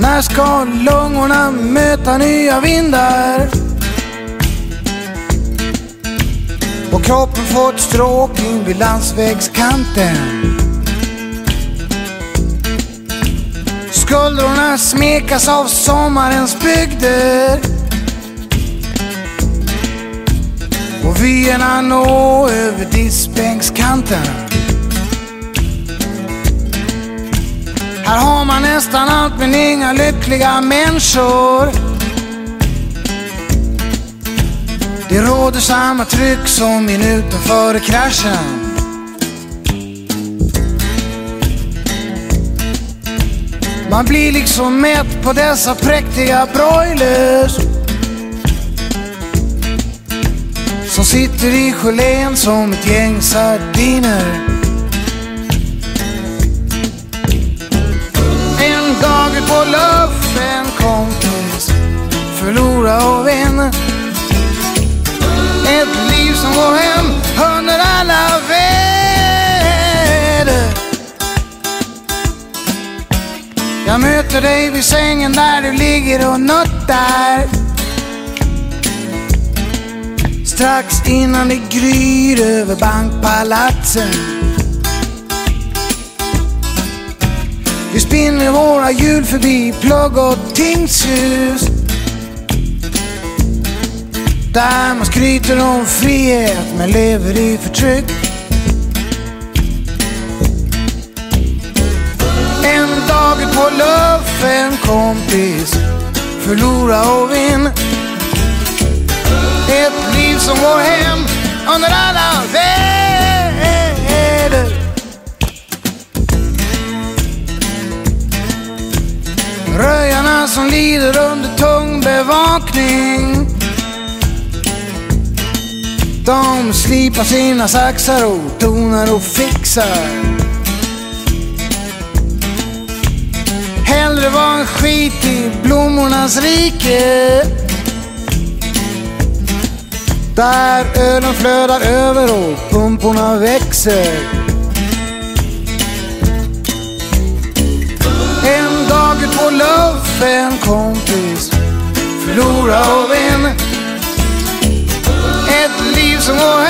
När ska lungorna möta nya vindar. Och kroppen får ett stråk in vid landsvägskanten. Skuldrorna smekas av sommarens bygder. Och vyerna nå över diskbänkskanten. Här har man nästan allt men inga lyckliga människor. Det råder samma tryck som minuten före kraschen. Man blir liksom mätt på dessa präktiga broilers. Som sitter i gelén som ett gäng sardiner. En på luff, kompis förlora och vinna. Ett liv som går hem under alla väder. Jag möter dig vid sängen där du ligger och nuttar. Strax innan det gryr över bankpalatsen. Vi spinner våra hjul förbi plugg och tingshus. Där man skryter om frihet men lever i förtryck. En dag ut på luff, en kompis förlora och vinn. Ett liv som går hem under alla väder. Som lider under tung bevakning. De slipar sina saxar och tonar och fixar. Hellre var en skit i blommornas rike. Där ölen flödar över och pumporna växer. Luff, en kompis förlora och vinna. Ett liv som går